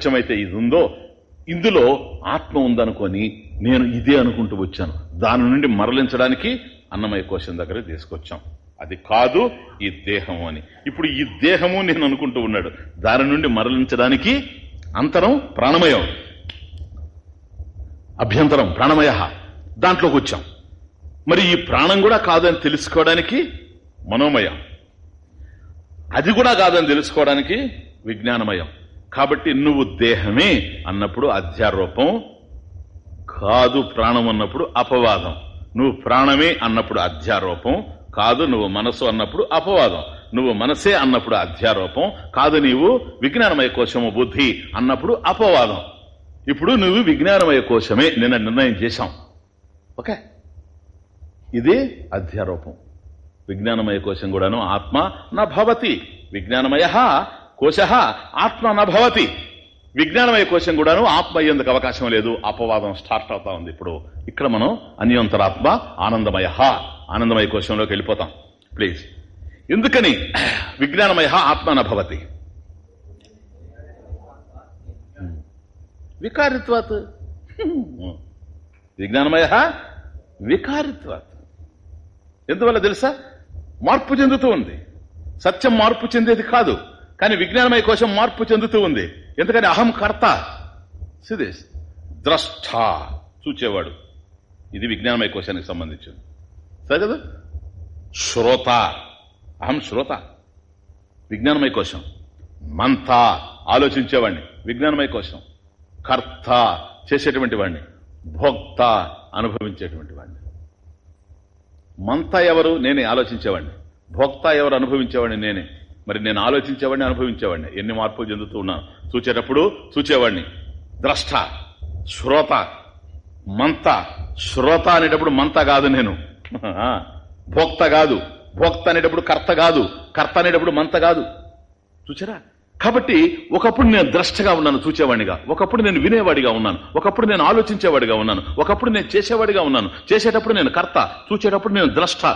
ప్రపంచమైతే ఇది ఉందో ఇందులో ఆత్మ ఉందనుకొని నేను ఇదే అనుకుంటూ వచ్చాను. దాని నుండి మరలించడానికి అన్నమయ్య కోశం దగ్గర తీసుకొచ్చాం. అది కాదు ఈ దేహము అని. ఇప్పుడు ఈ దేహము నేను అనుకుంటూ ఉన్నాడు. దాని నుండి మరలించడానికి అంతరం ప్రాణమయం. అభ్యంతరం ప్రాణమయ. దాంట్లోకి వచ్చాం. మరి ఈ ప్రాణం కూడా కాదని తెలుసుకోవడానికి మనోమయం. అది కూడా కాదని తెలుసుకోవడానికి విజ్ఞానమయం. కాబట్టి నువ్వు దేహమే అన్నప్పుడు అధ్యారూపం కాదు ప్రాణం అన్నప్పుడు అపవాదం. నువ్వు ప్రాణమే అన్నప్పుడు అధ్యారూపం కాదు నువ్వు మనసు అన్నప్పుడు అపవాదం. నువ్వు మనసే అన్నప్పుడు అధ్యారూపం కాదు నీవు విజ్ఞానమయ కోశము బుద్ధి అన్నప్పుడు అపవాదం. ఇప్పుడు నువ్వు విజ్ఞానమయ కోశమే నిన్న నిర్ణయం చేశాం. ఓకే? ఇది అధ్యారూపం. విజ్ఞానమయ కోశం కూడాను ఆత్మ నభవతి విజ్ఞానమయ కోశ ఆత్మ నభవతి విజ్ఞానమయ కోశం కూడాను ఆత్మ అయ్యేందుకు అవకాశం లేదు. అపవాదం స్టార్ట్ అవుతా ఉంది ఇప్పుడు. ఇక్కడ మనం అన్యంతరాత్మ ఆనందమయ ఆనందమయ కోశంలోకి వెళ్ళిపోతాం. ప్లీజ్. ఎందుకని? విజ్ఞానమయ ఆత్మ నభవతి వికారిత్వాత్. విజ్ఞానమయ వికారిత్వాత్. ఎందువల్ల తెలుసా? మార్పు చెందుతూ ఉంది. సత్యం మార్పు చెందేది కాదు. కానీ విజ్ఞానమయ కోశం మార్పు చెందుతూ ఉంది. ఎందుకని అహం కర్త? సిదేశ్ ద్రష్ట చూచేవాడు. ఇది విజ్ఞానమయ కోశానికి సంబంధించింది. సరే కదా? శ్రోత. అహం శ్రోత. విజ్ఞానమయ కోశం. మంత ఆలోచించేవాడిని విజ్ఞానమయ కోశం. కర్త చేసేటువంటి వాడిని భోక్త అనుభవించేటువంటి వాడిని మంత ఎవరు? నేనే ఆలోచించేవాడిని భోక్త ఎవరు? అనుభవించేవాడిని నేనే. మరి నేను ఆలోచించేవాడిని అనుభవించేవాడిని. ఎన్ని మార్పులు చెందుతూ ఉన్నాను చూచేటప్పుడు చూచేవాడిని. ద్రష్ట శ్రోత మంత. శ్రోత అనేటప్పుడు మంత కాదు నేను. భోక్త కాదు. భోక్త అనేటప్పుడు కర్త కాదు. కర్త అనేటప్పుడు మంత కాదు. చూచారా? కాబట్టి ఒకప్పుడు నేను ద్రష్టగా ఉన్నాను చూచేవాడిగా ఒకప్పుడు నేను వినేవాడిగా ఉన్నాను. ఒకప్పుడు నేను ఆలోచించేవాడిగా ఉన్నాను. ఒకప్పుడు నేను చేసేవాడిగా ఉన్నాను. చేసేటప్పుడు నేను కర్త. చూచేటప్పుడు నేను ద్రష్ట.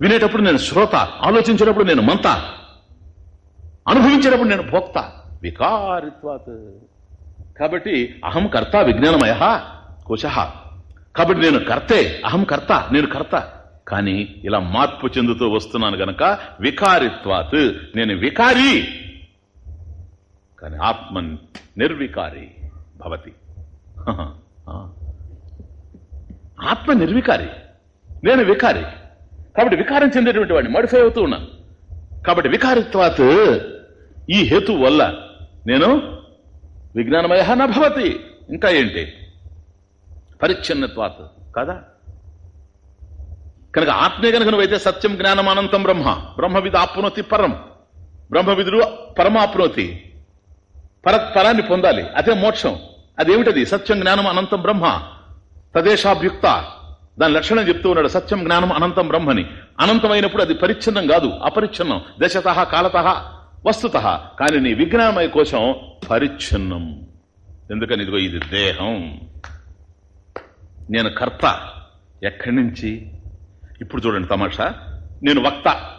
వినేటప్పుడు నేను శ్రోత. ఆలోచించేటప్పుడు నేను మంత. అనుభవించినప్పుడు నేను భోక్త. వికారిత్వాత్. కాబట్టి అహం కర్త విజ్ఞానమయ కుశ. కాబట్టి నేను కర్తే అహం కర్త నేను కర్త. కానీ ఇలా మార్పు చెందుతూ వస్తున్నాను గనక వికారిత్వాత్. నేను వికారి. కానీ ఆత్మ నిర్వికారి భవతి. ఆత్మ నిర్వికారి. నేను వికారి. కాబట్టి వికారం చెందేటువంటి వాడిని మడిఫై అవుతూ ఉన్నాను. కాబట్టి వికారిత్వాత్ ఈ హేతు వల్ల నేను విజ్ఞానమయ నభవతి ఇంకా ఏంటి? పరిచ్ఛిన్నత్వాత్ కదా? కనుక ఆత్మే కనుక నువ్వైతే సత్యం జ్ఞానం అనంతం బ్రహ్మ. బ్రహ్మవిధ ఆప్నోతి పరం. బ్రహ్మవిధుడు పరమాప్నోతి. పర పరాన్ని పొందాలి. అదే మోక్షం. అదేమిటది? సత్యం జ్ఞానం అనంతం బ్రహ్మ. తదేశాభ్యుక్త. దాని లక్షణం చెప్తూ ఉన్నాడు. సత్యం జ్ఞానం అనంతం బ్రహ్మని. అనంతమైనప్పుడు అది పరిచ్ఛిన్నం కాదు అపరిచ్ఛిన్నం. దశత కాలత. వస్తుత. కానీ నీ విజ్ఞానమయ కోశం పరిచ్ఛిన్నం. ఎందుకని ఇదిగో ఇది దేహం. నేను కర్త. ఎక్కడి నుంచి? ఇప్పుడు చూడండి తమాషా. నేను వక్త.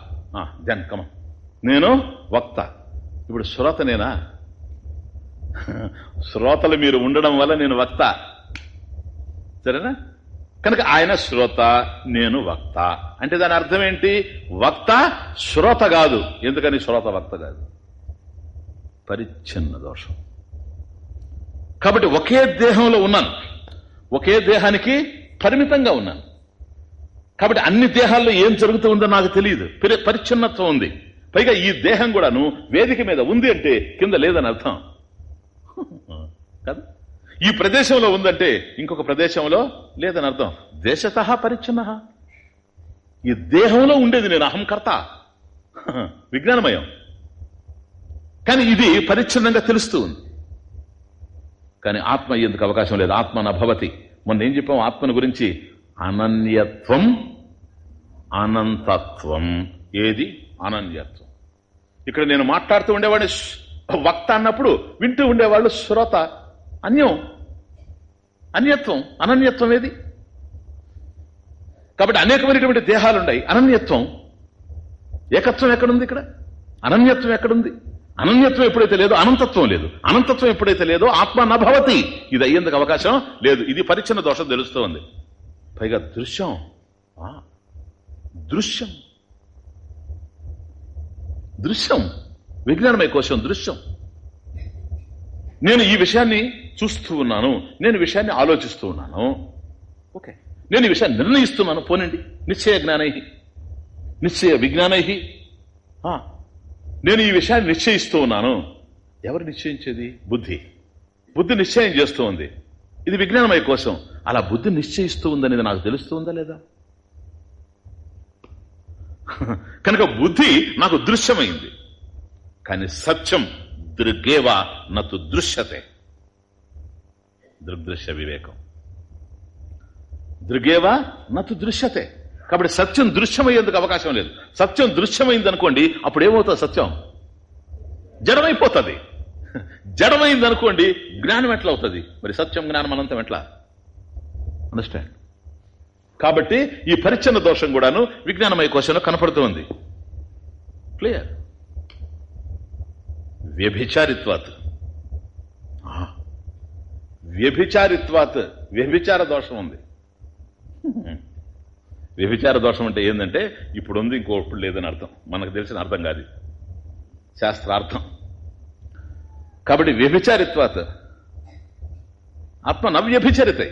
జనకమ నేను వక్త. ఇప్పుడు శ్రోతనేనా శ్రోతలు మీరు ఉండడం వల్ల నేను వక్త. సరేనా? కనుక ఆయన శ్రోత నేను వక్త. అంటే దాని అర్థం ఏంటి? వక్త శ్రోత కాదు. ఎందుకని శ్రోత వక్త కాదు? పరిచ్ఛిన్న దోషం. కాబట్టి ఒకే దేహంలో ఉన్నాను. ఒకే దేహానికి పరిమితంగా ఉన్నాను. కాబట్టి అన్ని దేహాల్లో ఏం జరుగుతూ ఉందో నాకు తెలియదు. పరిచ్ఛిన్నత్వం ఉంది. పైగా ఈ దేహం కూడాను వేదిక మీద ఉంది అంటే కింద లేదని అర్థం. కదా? ఈ ప్రదేశంలో ఉందంటే ఇంకొక ప్రదేశంలో లేదని అర్థం. దేశత పరిచ్ఛిన్న. ఈ దేహంలో ఉండేది నేను అహంకర్త. విజ్ఞానమయం. కానీ ఇది పరిచ్ఛిన్నంగా తెలుస్తూ ఉంది. కానీ ఆత్మ ఎందుకు అవకాశం లేదు? ఆత్మ నభవతి మొన్న ఏం చెప్పాం? ఆత్మను గురించి అనన్యత్వం అనంతత్వం. ఏది? అనన్యత్వం. ఇక్కడ నేను మాట్లాడుతూ ఉండేవాడిని వక్త అన్నప్పుడు వింటూ ఉండేవాళ్ళు శ్రోత. అన్యం. అన్యత్వం. అనన్యత్వం ఏది? కాబట్టి అనేకమైనటువంటి దేహాలున్నాయి. అనన్యత్వం. ఏకత్వం ఎక్కడుంది ఇక్కడ? అనన్యత్వం ఎక్కడుంది? అనన్యత్వం ఎప్పుడైతే లేదో అనంతత్వం లేదు. అనంతత్వం ఎప్పుడైతే లేదో ఆత్మ నభవతి ఇది అయ్యేందుకు అవకాశం లేదు. ఇది పరిచ్ఛన్న దోషం తెలుస్తోంది. పైగా దృశ్యం. ఆ, దృశ్యం. దృశ్యం. విజ్ఞానమయ కోశం దృశ్యం. నేను ఈ విషయాన్ని చూస్తూ ఉన్నాను నేను విషయాన్ని ఆలోచిస్తూ ఉన్నాను. ఓకే. నేను ఈ విషయాన్ని నిర్ణయిస్తున్నాను. పోనండి. నిశ్చయ జ్ఞానై. నిశ్చయ విజ్ఞానై. నేను ఈ విషయాన్ని నిశ్చయిస్తూ ఉన్నాను. ఎవరు నిశ్చయించేది? బుద్ధి. బుద్ధి నిశ్చయం చేస్తూ ఉంది. ఇది విజ్ఞానమై కోసం. అలా బుద్ధి నిశ్చయిస్తూ ఉందనేది నాకు తెలుస్తుందా లేదా? కనుక బుద్ధి నాకు దృశ్యమైంది. కానీ సత్యం దృగేవా నతు దృశ్యతే. దృగ్దృశ్య వివేకం. దృగేవా? నతు దృశ్యతే. కాబట్టి సత్యం దృశ్యమయ్యేందుకు అవకాశం లేదు. సత్యం దృశ్యమైంది అనుకోండి అప్పుడు ఏమవుతుంది సత్యం? జడమైపోతుంది. జడమైంది అనుకోండి జ్ఞానం ఎట్లా అవుతుంది మరి సత్యం జ్ఞానం అనంతం ఎట్లా? అండర్స్టాండ్ కాబట్టి ఈ పరిచ్ఛన్న దోషం కూడాను విజ్ఞానమయ కోశంలో కనపడుతుంది క్లియర్ వ్యభిచారిత్వాత్. వ్యభిచారిత్వాత్ వ్యభిచార దోషం ఉంది. వ్యభిచార దోషం అంటే ఏంటంటే ఇప్పుడు ఉంది ఇంకోప్పుడు లేదని అర్థం. మనకు తెలిసిన అర్థం కాదు. శాస్త్రార్థం. కాబట్టి వ్యభిచారిత్వాత్ ఆత్మ నవ్యభిచరితాయి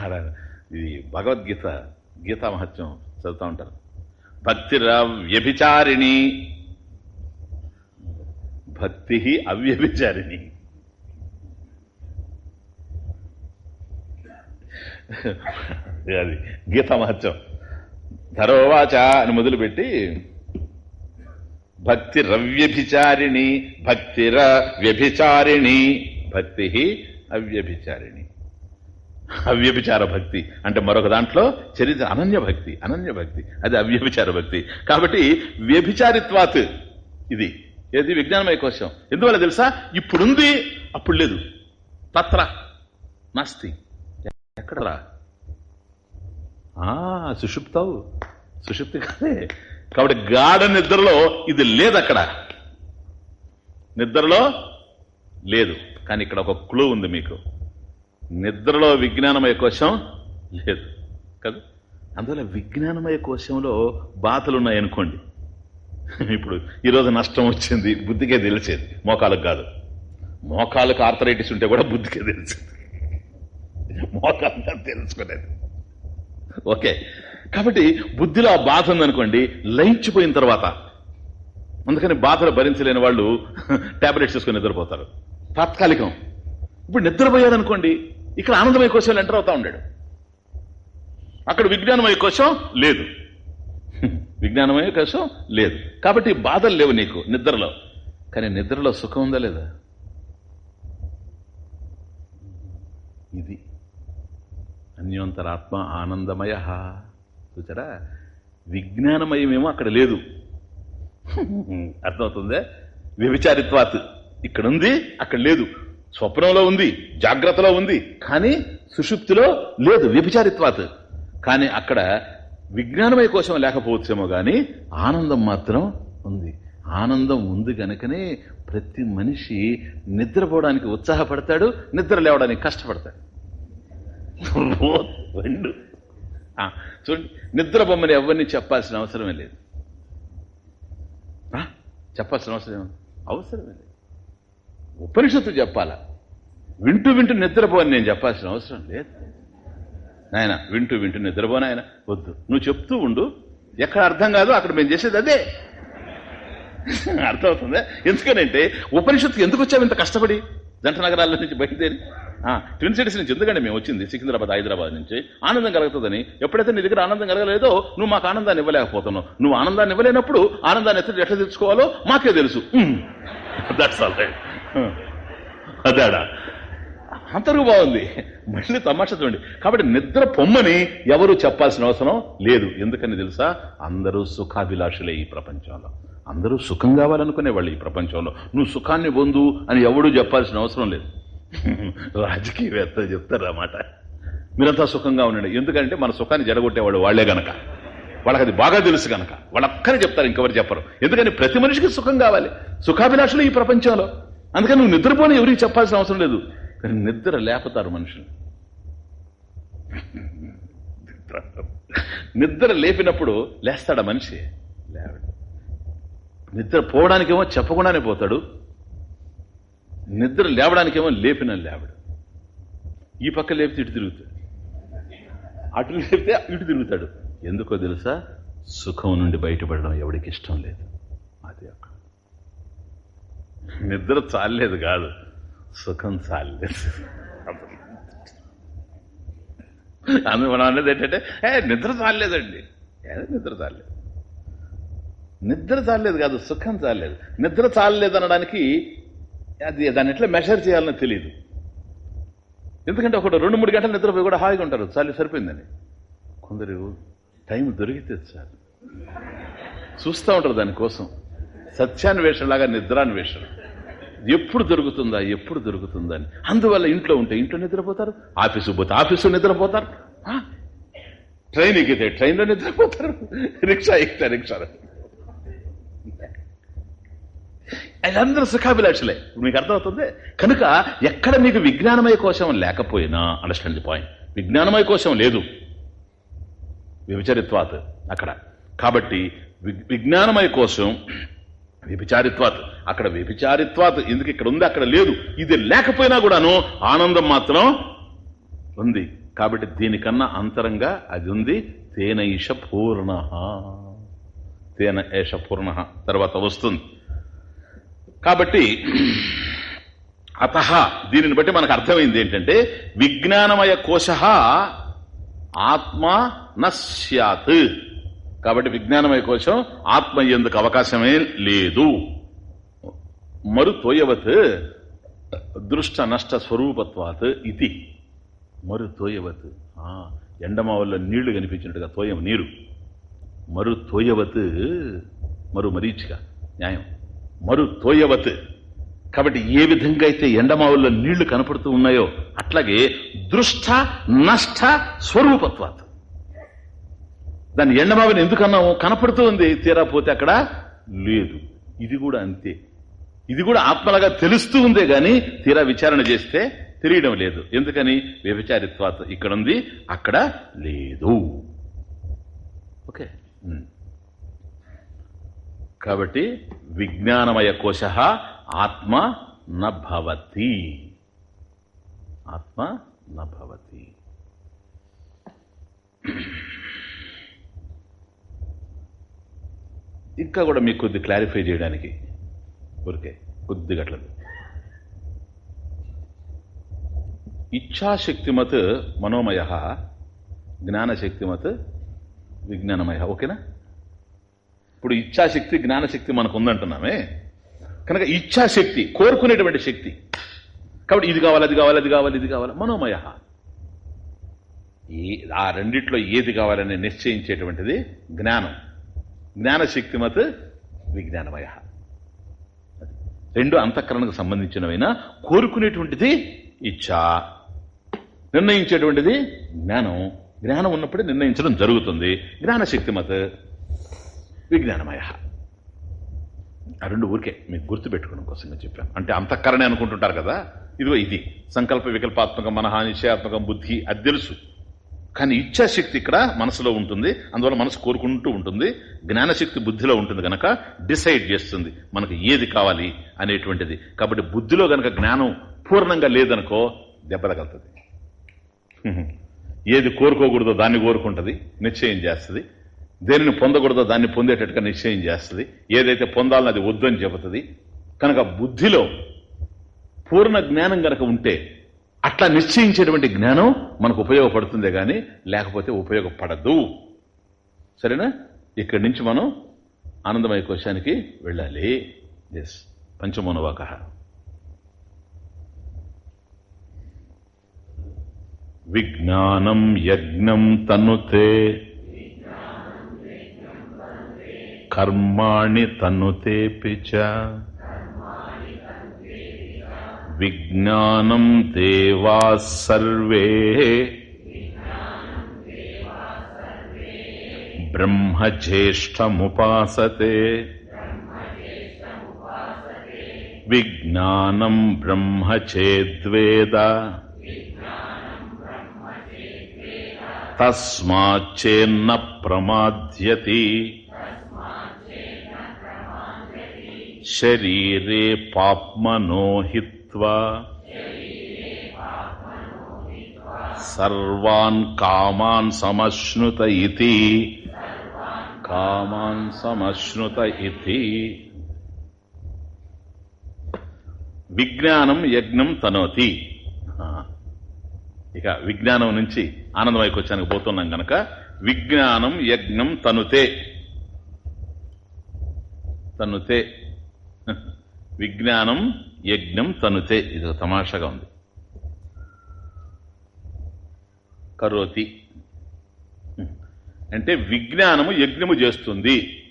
అలా ఇది భగవద్గీత గీతా మహత్యం చదువుతూ ఉంటారు. భక్తిరా వ్యభిచారిణి భక్తి అవ్యభిచారిణి. అది గీత మహత్యం. ధరోవాచ అని మొదలుపెట్టి భక్తి రవ్యభిచారిణి భక్తిర వ్యభిచారిణి భక్తి అవ్యభిచారిణి. అవ్యభిచార భక్తి అంటే మరొక దాంట్లో చరిత్ర అనన్య భక్తి అనన్య భక్తి. అది అవ్యభిచార భక్తి. కాబట్టి వ్యభిచారిత్వాత్ ఇది. ఏది విజ్ఞానమయ కోశం? ఎందువల్ల తెలుసా? ఇప్పుడుంది అప్పుడు లేదు. తత్ర. నాస్తి. ఎక్కడరా? ఆ సుషుప్తావు. సుషుప్తి కాదే. కాబట్టి గాఢ నిద్రలో ఇది లేదు అక్కడ. నిద్రలో లేదు. కానీ ఇక్కడ ఒక క్లూ ఉంది మీకు. నిద్రలో విజ్ఞానమయ కోశం లేదు. కదా? అందువల్ల విజ్ఞానమయ కోశంలో బాధలు ఉన్నాయనుకోండి ఇప్పుడు ఈరోజు నష్టం వచ్చింది బుద్ధికే తెలిసేది. మోకాలకు కాదు. మోకాలకు ఆర్థరైటిస్ ఉంటే కూడా బుద్ధికే తెలిసింది. మోకాలుగా తెలుసుకునేది. ఓకే. కాబట్టి బుద్ధిలో ఆ బాధ ఉందనుకోండి లయించిపోయిన తర్వాత అందుకని బాధలు భరించలేని వాళ్ళు టాబ్లెట్స్ తీసుకుని నిద్రపోతారు. తాత్కాలికం. ఇప్పుడు నిద్రపోయారనుకోండి ఇక్కడ ఆనందమయ కోశం ఎంటర్ అవుతా ఉండాడు. అక్కడ విజ్ఞానమయ కోశం లేదు. విజ్ఞానమయ కోశం లేదు. కాబట్టి బాధలు లేవు నీకు నిద్రలో. కానీ నిద్రలో సుఖం ఉందా లేదా? ఇది అన్యోంతరాత్మ ఆనందమయ. చూచారా విజ్ఞానమయమేమో అక్కడ లేదు. అర్థమవుతుందే? వ్యభిచారిత్వాత్ ఇక్కడ ఉంది అక్కడ లేదు. స్వప్నంలో ఉంది జాగ్రత్తలో ఉంది కానీ సుషుప్తిలో లేదు వ్యభిచారిత్వాత్. కానీ అక్కడ విజ్ఞానమయ కోసం లేకపోవచ్చేమో గాని ఆనందం మాత్రం ఉంది. ఆనందం ఉంది గనుకనే ప్రతి మనిషి నిద్రపోవడానికి ఉత్సాహపడతాడు నిద్ర లేవడానికి కష్టపడతాడు. రెండు. చూడండి నిద్ర బొమ్మని ఎవరిని చెప్పాల్సిన అవసరమే లేదు. చెప్పాల్సిన అవసరం? అవసరమే లేదు. ఉపనిషత్తు చెప్పాలా? వింటూ వింటూ నిద్రపోని నేను చెప్పాల్సిన అవసరం లేదు. నాయన వింటూ వింటూ నిద్రపోను ఆయన వద్దు. నువ్వు చెప్తూ ఉండు. ఎక్కడ అర్థం కాదు అక్కడ మేము చేసేది అదే. అర్థమవుతుందా? ఎందుకనంటే ఉపనిషత్తుకి ఎందుకు వచ్చావు ఇంత కష్టపడి? జంట నగరాల నుంచి బయలుదేరి. ఆ, ట్విన్ సిటీస్ నుంచి ఎందుకంటే మేము వచ్చింది? సికింద్రాబాద్ హైదరాబాద్ నుంచి. ఆనందం కలుగుతుందని ఎప్పుడైతే నీ దగ్గర ఆనందం కలగలేదో నువ్వు మాకు ఆనందాన్ని ఇవ్వలేకపోతున్నావు. నువ్వు ఆనందాన్ని ఇవ్వలేనప్పుడు ఆనందాన్ని ఎత్తుడు ఎట్లా తెచ్చుకోవాలో మాకే తెలుసు. దట్స్ ఆల్ రైట్ అదాడా? అంతరు బాగుంది. మళ్ళీ తమాషా చూడండి. కాబట్టి నిద్ర పొమ్మని ఎవరు చెప్పాల్సిన అవసరం లేదు. ఎందుకని తెలుసా? అందరూ సుఖాభిలాషులే ఈ ప్రపంచంలో. అందరూ సుఖం కావాలనుకునే వాళ్ళు ఈ ప్రపంచంలో. నువ్వు సుఖాన్ని పొందు అని ఎవడూ చెప్పాల్సిన అవసరం లేదు. రాజకీయవేత్త చెప్తారన్నమాట మీరంతా సుఖంగా ఉండండి. ఎందుకంటే మన సుఖాన్ని జడగొట్టేవాళ్ళు వాళ్ళే గనక. వాళ్ళకి అది బాగా తెలుసు కనుక వాళ్ళక్కరే చెప్తారు ఇంకెవరు చెప్పరు. ఎందుకని ప్రతి మనిషికి సుఖం కావాలి. సుఖాభిలాషులు ఈ ప్రపంచంలో. అందుకని నువ్వు నిద్రపోని ఎవరికి చెప్పాల్సిన అవసరం లేదు. కానీ నిద్ర లేపుతారు మనుషులు. నిద్ర లేపినప్పుడు లేస్తాడా మనిషి? లేవడు నిద్ర పోవడానికేమో చెప్పకుండానే పోతాడు. నిద్ర లేవడానికేమో లేపిన లేవడు. ఈ పక్క లేపితే ఇటు తిరుగుతాడు. అటు లేపితే ఇటు తిరుగుతాడు. ఎందుకో తెలుసా? సుఖం నుండి బయటపడడం ఎవడికి ఇష్టం లేదు. అది అక్కడ. నిద్ర చాలేదు కాదు. సుఖం చాలేదు అందుకు మనం అనేది ఏంటంటే ఏ నిద్ర చాలేదండి ఏదో నిద్ర చాలేదు నిద్ర చాలేదు కాదు సుఖం చాలేదు నిద్ర చాలలేదు అనడానికి అది దాన్ని ఎట్లా మెషర్ చేయాలని తెలియదు ఎందుకంటే ఒకటి రెండు మూడు గంటలు నిద్రపోయి కూడా హాయిగా ఉంటారు చాలు సరిపోయిందని కొందరు టైం దొరికితే చాలు చూస్తూ ఉంటారు దానికోసం సత్యాన్వేషణలాగా నిద్రాన్వేషణ ఎప్పుడు దొరుకుతుందా? ఎప్పుడు దొరుకుతుందా అని అందువల్ల ఇంట్లో ఉంటే ఇంట్లో నిద్రపోతారు ఆఫీసు పోతే ఆఫీసు నిద్రపోతారు. ట్రైన్ ఎక్కితే ట్రైన్లో నిద్రపోతారు. రిక్షా ఎక్కితే రిక్షాలో అందరూ సుఖాభిలాషులే. మీకు అర్థమవుతుంది? కనుక ఎక్కడ మీకు విజ్ఞానమయ కోశం లేకపోయినా అండర్స్టాండ్ ది పాయింట్ విజ్ఞానమయ కోశం లేదు. వ్యభిచరిత్వాత్ అక్కడ. కాబట్టి విజ్ఞానమయ కోసం వ్యభిచారిత్వాత్ అక్కడ వ్యభిచారిత్వాత ఎందుకు ఇక్కడ ఉంది అక్కడ లేదు. ఇది లేకపోయినా కూడాను ఆనందం మాత్రం ఉంది. కాబట్టి దీనికన్నా అంతరంగా అది ఉంది. తేన ఈష పూర్ణ. తేన ఏష పూర్ణ. తర్వాత వస్తుంది. కాబట్టి అత దీనిని బట్టి మనకు అర్థమైంది ఏంటంటే విజ్ఞానమయ కోశ ఆత్మ నశ్యాత్ కాబట్టి విజ్ఞానమయ కోశం ఆత్మ ఎందుకు అవకాశమే లేదు. మరుతోయవత్ దృష్ట నష్ట స్వరూపత్వాత్ ఇది మరు తోయవత్ ఆ, ఎండమావల్లో నీళ్ళు కనిపించినట్టుగా తోయం నీరు। మరు తోయవత్ మరు మరీచిక న్యాయం। మరు తోయవత్ కాబట్టి ఏ విధంగా అయితే ఎండమావుల్లో నీళ్ళు కనపడుతూ ఉన్నాయో అట్లాగే దృష్ట నష్ట స్వరూపత్వాత్ దాన్ని ఎండమావిని ఎందుకన్నాము? కనపడుతూ ఉంది తీరా పోతే అక్కడ లేదు. ఇది కూడా అంతే. ఇది కూడా ఆత్మలుగా తెలుస్తూ ఉందే గాని తీరా విచారణ చేస్తే తెలియడం లేదు. ఎందుకని? వ్యభిచారిత్వాత ఇక్కడ ఉంది అక్కడ లేదు. ఓకే. కాబట్టి విజ్ఞానమయ కోశ ఆత్మ నభవతి. ఆత్మ నభవతి. ఇంకా కూడా మీకు కొద్ది క్లారిఫై చేయడానికి ఊరికే కొద్దిగా అట్లా ఇచ్ఛాశక్తిమత్ మనోమయ జ్ఞానశక్తిమత్ విజ్ఞానమయ ఓకేనా? ఇప్పుడు ఇచ్ఛాశక్తి జ్ఞానశక్తి మనకు ఉందంటున్నామే కనుక ఇచ్ఛాశక్తి కోరుకునేటువంటి శక్తి. కాబట్టి ఇది కావాలి అది కావాలి అది కావాలి ఇది కావాలి మనోమయ. ఈ ఆ రెండిట్లో ఏది కావాలని నిశ్చయించేటువంటిది జ్ఞానం. జ్ఞానశక్తిమత్ విజ్ఞానమయ. రెండు అంతఃకరణకు సంబంధించినవైనా కోరుకునేటువంటిది ఇచ్చా. నిర్ణయించేటువంటిది జ్ఞానం. జ్ఞానం ఉన్నప్పుడే నిర్ణయించడం జరుగుతుంది. జ్ఞానశక్తిమత్ విజ్ఞానమయ. ఆ రెండు ఊరికే మీకు గుర్తుపెట్టుకోవడం కోసంగా కోసం చెప్పాను. అంటే అంతఃకరణే అనుకుంటుంటారు కదా? ఇదిగో ఇది. సంకల్ప వికల్పాత్మకం మనహా నిశ్చయాత్మకం బుద్ధి అది తెలుసు. కానీ ఇచ్ఛాశక్తి ఇక్కడ మనసులో ఉంటుంది అందువల్ల మనసు కోరుకుంటూ ఉంటుంది జ్ఞానశక్తి బుద్ధిలో ఉంటుంది కనుక డిసైడ్ చేస్తుంది మనకు ఏది కావాలి అనేటువంటిది. కాబట్టి బుద్ధిలో గనక జ్ఞానం పూర్ణంగా లేదనుకో దెబ్బతగలుతుంది ఏది కోరుకోకూడదో దాన్ని కోరుకుంటుంది నిశ్చయం చేస్తుంది. దేనిని పొందకూడదో దాన్ని పొందేటట్టుగా నిశ్చయం చేస్తుంది. ఏదైతే పొందాలని అది వద్దని చెబుతుంది. కనుక బుద్ధిలో పూర్ణ జ్ఞానం కనుక ఉంటే అట్లా నిశ్చయించేటువంటి జ్ఞానం మనకు ఉపయోగపడుతుందే కానీ లేకపోతే ఉపయోగపడదు. సరేనా? ఇక్కడి నుంచి మనం ఆనందమయ కోశానికి వెళ్ళాలి. ఎస్ పంచమోనవాక. విజ్ఞానం యజ్ఞం తనుతే. కర్మాణి తన్నుతేపి చ విజ్ఞానం దేవా సర్వే బ్రహ్మ జ్యేష్టముపాసతే విజ్ఞానం బ్రహ్మ చేద్వేద తస్మాచ్చేన్న ప్రమాద్యతి శరీరే పాప్మనో హిత్వా సర్వాన్ కామాన్ సమశ్నుత ఇతి కామాన్ సమశ్నుత ఇతి విజ్ఞానం యజ్ఞం తనోతి ఇక విజ్ఞానం నుంచి ఆనందమయ క్వశ్చన్కి పోతున్నాం గనక విజ్ఞానం యజ్ఞం తనుతే। తనుతే. విజ్ఞానం యజ్ఞం తనుతే ఇది తమాషగా ఉంది. కరోతి. అంటే విజ్ఞానము యజ్ఞము చేస్తుంది.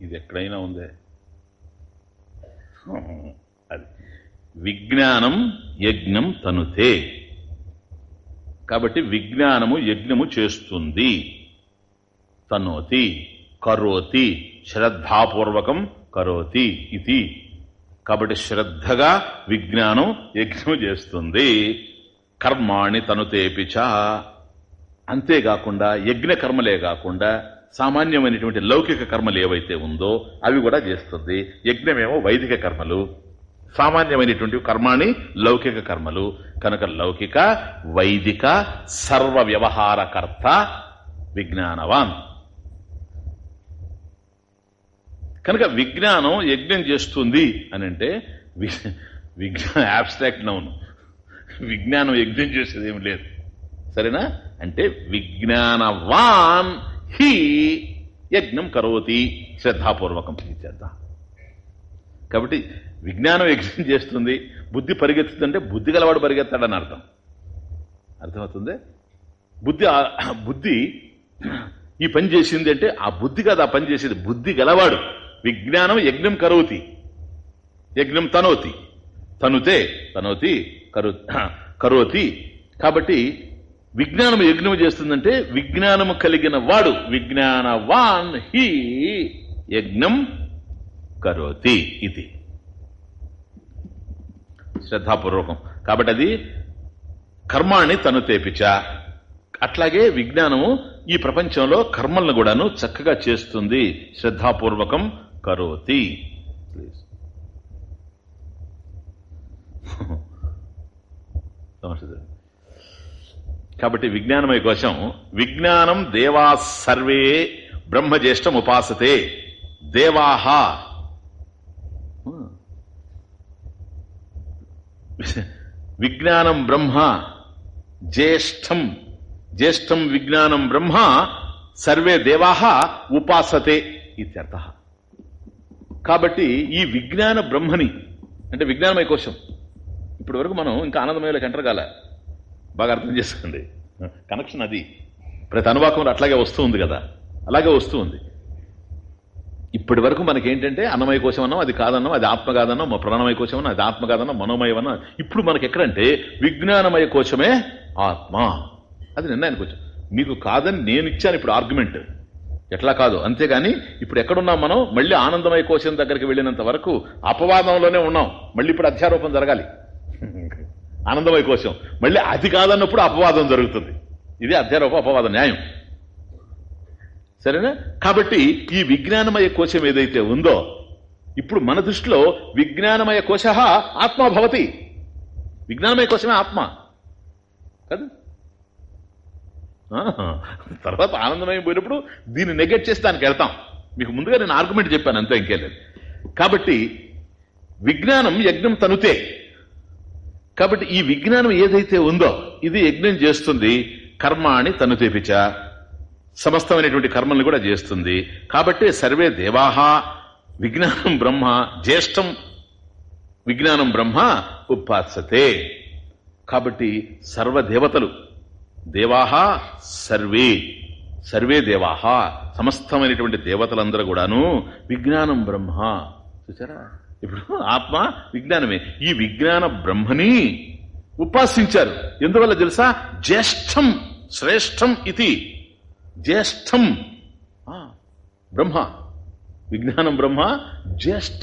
ఇది ఎక్కడైనా ఉందే. అది. విజ్ఞానం యజ్ఞం తనుతే కాబట్టి విజ్ఞానము యజ్ఞము చేస్తుంది. తనోతి కరోతి శ్రద్ధాపూర్వకం కరోతి ఇది. కాబట్టి శ్రద్ధగా విజ్ఞానం యజ్ఞము చేస్తుంది. కర్మాణి తనుతేపిచ అంతేకాకుండా యజ్ఞ కర్మలే కాకుండా సామాన్యమైనటువంటి లౌకిక కర్మలు ఏవైతే ఉందో అవి కూడా చేస్తుంది. యజ్ఞమేమో వైదిక కర్మలు సామాన్యమైనటువంటి కర్మాణి లౌకిక కర్మలు. కనుక లౌకిక వైదిక సర్వ వ్యవహారకర్త విజ్ఞానవాన్. కనుక విజ్ఞానం యజ్ఞం చేస్తుంది అని అంటే విజ్ఞానం యాబ్స్ట్రాక్ట్ నౌన్ విజ్ఞానం యజ్ఞం చేసేది ఏమి లేదు. సరేనా? అంటే విజ్ఞానవాన్ హి యజ్ఞం కరోతి. శ్రద్ధాపూర్వకం చేద్దాం. కాబట్టి విజ్ఞానం యజ్ఞం చేస్తుంది. బుద్ధి పరిగెత్తుతుంటే బుద్ధి గలవాడు పరిగెత్తాడని అర్థం. అర్థమవుతుంది? బుద్ధి బుద్ధి ఈ పని చేసింది అంటే ఆ బుద్ధి కాదు ఆ పని చేసేది బుద్ధి గలవాడు. విజ్ఞానం యజ్ఞం కరోతి. యజ్ఞం తనోతి. తనుతే తనోతి కరో కరోతి. కాబట్టి విజ్ఞానం యజ్ఞం చేస్తుందంటే విజ్ఞానము కలిగిన వాడు. విజ్ఞానవాన్ హి యజ్ఞం కరోతి ఇది. శ్రద్ధాపూర్వకం. కాబట్టి అది కర్మాణి తను తేపిచ అట్లాగే విజ్ఞానము ఈ ప్రపంచంలో కర్మలను కూడాను చక్కగా చేస్తుంది. శ్రద్ధాపూర్వకం. కరోతి. ప్లీజ్ కాబట్టి విజ్ఞానమై కోసం విజ్ఞానం దేవా సర్వే బ్రహ్మజ్యేష్టం ఉపాసతే. దేవాహ. విజ్ఞానం బ్రహ్మ జ్యేష్టం జ్యేష్టం విజ్ఞానం బ్రహ్మ సర్వే దేవాహ ఉపాసతే ఇత్యర్థ. కాబట్టి ఈ విజ్ఞాన బ్రహ్మని అంటే విజ్ఞానమయ కోశం ఇప్పటి వరకు మనం ఇంకా ఆనందమయంలోకి ఎంటర్ కాల బాగా అర్థం చేసుకోండి. కనెక్షన్ అది. ప్రతి అనువాకంలో అట్లాగే వస్తూ ఉంది కదా. అలాగే వస్తూ ఉంది. ఇప్పటి వరకు మనకేంటంటే అన్నమయ కోశం అన్నాం అది కాదన్నాం అది ఆత్మ కాదన్నాం మా ప్రాణమయ కోశం అన్నాం అది ఆత్మ కాదన్నాం మనోమయమన్నా. ఇప్పుడు మనకి ఎక్కడంటే విజ్ఞానమయ కోశమే ఆత్మ. అది నిర్ణయానికి వచ్చాం. మీకు కాదని నేను ఇచ్చాను ఇప్పుడు ఆర్గ్యుమెంట్. ఎట్లా కాదు. అంతేగాని ఇప్పుడు ఎక్కడున్నాం మనం? మళ్ళీ ఆనందమయ కోశం దగ్గరికి వెళ్ళినంత వరకు అపవాదంలోనే ఉన్నాం. మళ్ళీ ఇప్పుడు అధ్యారోపణ జరగాలి. ఆనందమయ కోశం. మళ్ళీ అది కాదన్నప్పుడు అపవాదం జరుగుతుంది. ఇది అధ్యారోప అపవాద న్యాయం. సరేనా? కాబట్టి ఈ విజ్ఞానమయ కోశం ఏదైతే ఉందో ఇప్పుడు మన దృష్టిలో విజ్ఞానమయ కోశ ఆత్మ భవతి. విజ్ఞానమయ కోశమే ఆత్మ. కదా? తర్వాత ఆనందమైపోయినప్పుడు దీన్ని నెగెట్ చేసి దానికి వెళ్తాం. మీకు ముందుగా నేను ఆర్గ్యుమెంట్ చెప్పాను అంతే ఇంకేలేదు కాబట్టి విజ్ఞానం యజ్ఞం తనుతే. కాబట్టి ఈ విజ్ఞానం ఏదైతే ఉందో ఇది యజ్ఞం చేస్తుంది కర్మాణి తను తెపిచ సమస్తమైనటువంటి కర్మల్ని కూడా చేస్తుంది. కాబట్టి సర్వే దేవాహ విజ్ఞానం బ్రహ్మ జ్యేష్టం విజ్ఞానం బ్రహ్మ ఉపాసతే కాబట్టి సర్వదేవతలు దేవాహ సర్వే. సర్వే దేవాహ. సమస్తమైనటువంటి దేవతలందరూ కూడాను విజ్ఞానం బ్రహ్మ. చూసారా ఇప్పుడు ఆత్మ విజ్ఞానమే. ఈ విజ్ఞాన బ్రహ్మని ఉపాసించారు. ఎందువల్ల తెలుసా? జ్యేష్టం శ్రేష్టం ఇది. జ్యేష్టం బ్రహ్మ. విజ్ఞానం బ్రహ్మ జ్యేష్ఠ